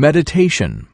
Meditation.